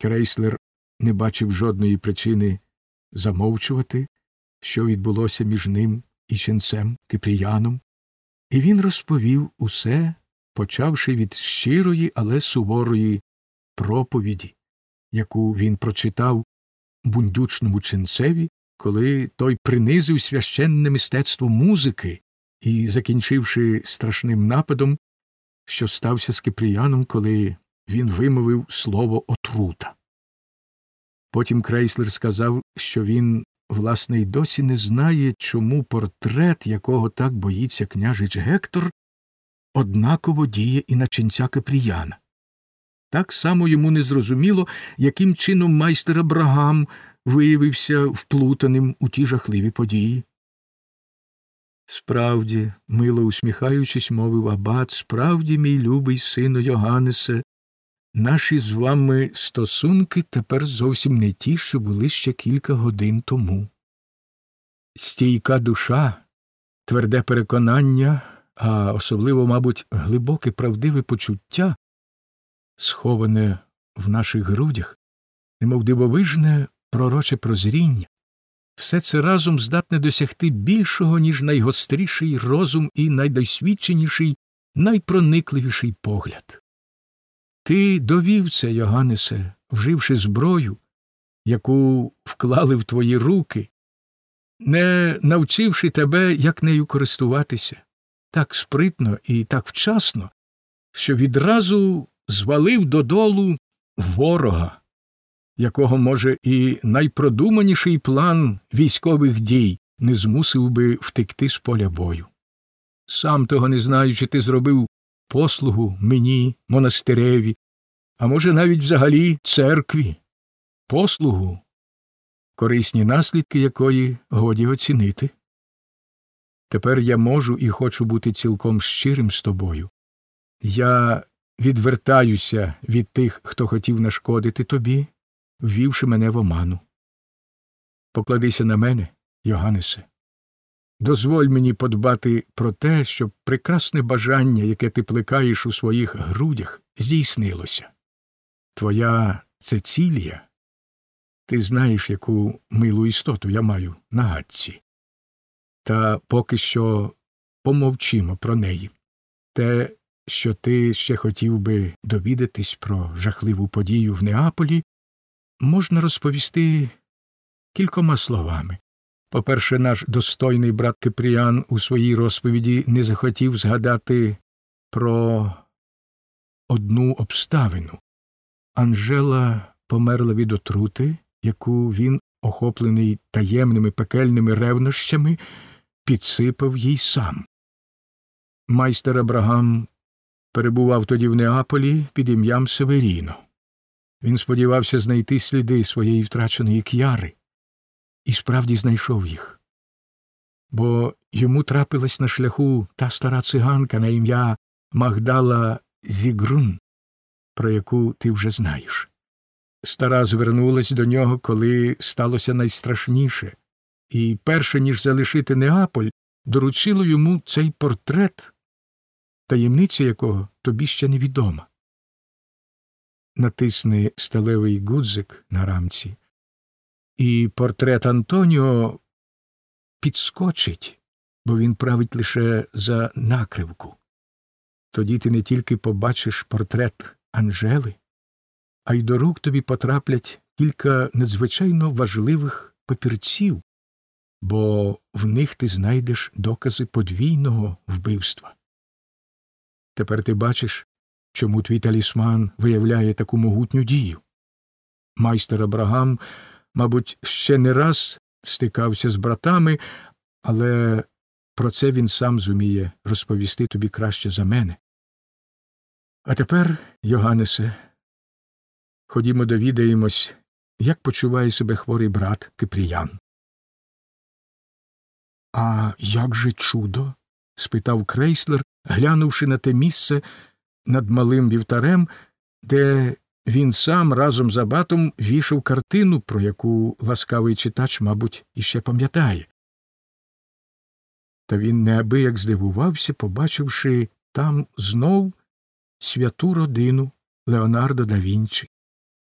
Крейслер не бачив жодної причини замовчувати, що відбулося між ним і ченцем Кипріяном, і він розповів усе, почавши від щирої, але суворої проповіді, яку він прочитав бундючному ченцеві, коли той принизив священне мистецтво музики і, закінчивши страшним нападом, що стався з Кипріяном, коли він вимовив слово отрута. Потім Крейслер сказав, що він, власне, й досі не знає, чому портрет, якого так боїться княжич Гектор, однаково діє і на ченця Кипріяна. Так само йому не зрозуміло, яким чином майстер Абрагам виявився вплутаним у ті жахливі події. Справді, мило усміхаючись, мовив абат, справді, мій любий сину Йоганнесе, наші з вами стосунки тепер зовсім не ті, що були ще кілька годин тому. Стійка душа, тверде переконання, а особливо, мабуть, глибоке правдиве почуття, сховане в наших грудях, немов дивовижне пророче прозріння, все це разом здатне досягти більшого, ніж найгостріший розум і найдосвідченіший, найпроникливіший погляд. Ти довів це, Йоганнесе, вживши зброю, яку вклали в твої руки, не навчивши тебе, як нею користуватися, так спритно і так вчасно, що відразу звалив додолу ворога, якого, може, і найпродуманіший план військових дій не змусив би втекти з поля бою. Сам того не знаючи, ти зробив послугу мені, монастиреві, а може, навіть взагалі церкві, послугу, корисні наслідки якої годі оцінити. Тепер я можу і хочу бути цілком щирим з тобою. Я відвертаюся від тих, хто хотів нашкодити тобі, ввівши мене в оману. Покладися на мене, Йоганнесе. Дозволь мені подбати про те, щоб прекрасне бажання, яке ти плекаєш у своїх грудях, здійснилося. Твоя Цецілія, ти знаєш, яку милу істоту я маю на гадці. Та поки що помовчимо про неї. Те, що ти ще хотів би довідатись про жахливу подію в Неаполі, можна розповісти кількома словами. По-перше, наш достойний брат Кипріан у своїй розповіді не захотів згадати про одну обставину. Анжела померла від отрути, яку він, охоплений таємними пекельними ревнощами, підсипав їй сам. Майстер Абрагам перебував тоді в Неаполі під ім'ям Северіно. Він сподівався знайти сліди своєї втраченої к'яри і справді знайшов їх. Бо йому трапилась на шляху та стара циганка на ім'я Магдала Зігрун, про яку ти вже знаєш. Стара звернулась до нього, коли сталося найстрашніше, і, перше ніж залишити Неаполь, доручило йому цей портрет, таємниця якого тобі ще невідома. Натисни сталевий гудзик на рамці, і портрет Антоніо підскочить, бо він править лише за накривку. Тоді ти не тільки побачиш портрет Анжели, а й до рук тобі потраплять кілька надзвичайно важливих папірців, бо в них ти знайдеш докази подвійного вбивства. Тепер ти бачиш, чому твій талісман виявляє таку могутню дію. Майстер Абрагам, мабуть, ще не раз стикався з братами, але про це він сам зуміє розповісти тобі краще за мене. А тепер, Йоганнесе, ходімо довідаємось, як почуває себе хворий брат Кипріян. А як же чудо? спитав крейслер, глянувши на те місце над малим вівтарем, де він сам разом з абатом вішав картину, про яку ласкавий читач, мабуть, іще пам'ятає. Та він неабияк здивувався, побачивши там знов святу родину Леонардо да Вінчі.